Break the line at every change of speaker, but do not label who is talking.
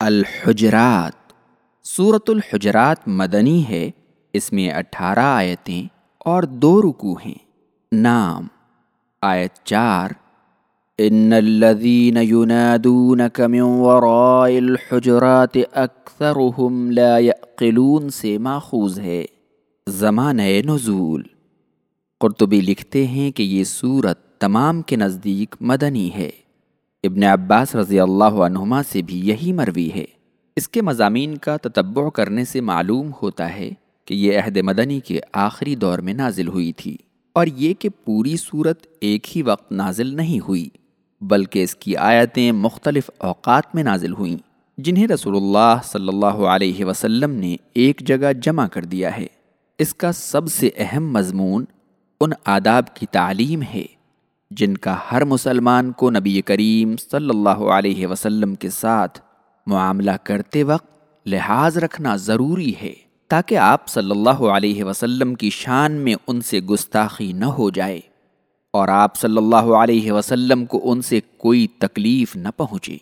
الحجرات۔ صورت الحجرات مدنی ہے، اس میں اٹھارہ آیتیں اور دو رکو ہیں۔ نام آیت چار ان الذين ينادونك من وراء الحجرات اکثرهم لا يعقلون سے ماخوذ ہے۔ زمانہ نزول قرطبی لکھتے ہیں کہ یہ صورت تمام کے نزدیک مدنی ہے۔ ابن عباس رضی اللہ عنہما سے بھی یہی مروی ہے۔ اس کے مضامین کا تتبع کرنے سے معلوم ہوتا ہے کہ یہ عہد مدنی کے آخری دور میں نازل ہوئی تھی اور یہ کہ پوری صورت ایک ہی وقت نازل نہیں ہوئی، بلکہ اس کی آیتیں مختلف اوقات میں نازل ہوئیں، جنہیں رسول اللہ صلی اللہ علیہ وسلم نے ایک جگہ جمع کر دیا ہے۔ اس کا سب سے اہم مضمون ان آداب کی تعلیم ہے۔ جن کا ہر مسلمان کو نبی کریم صلی اللہ علیہ وسلم کے ساتھ معاملہ کرتے وقت لحاظ رکھنا ضروری ہے تاکہ آپ صلی اللہ علیہ وسلم کی شان میں ان سے گستاخی نہ ہو جائے اور آپ صلی اللہ علیہ وسلم کو ان سے کوئی تکلیف نہ پہنچے۔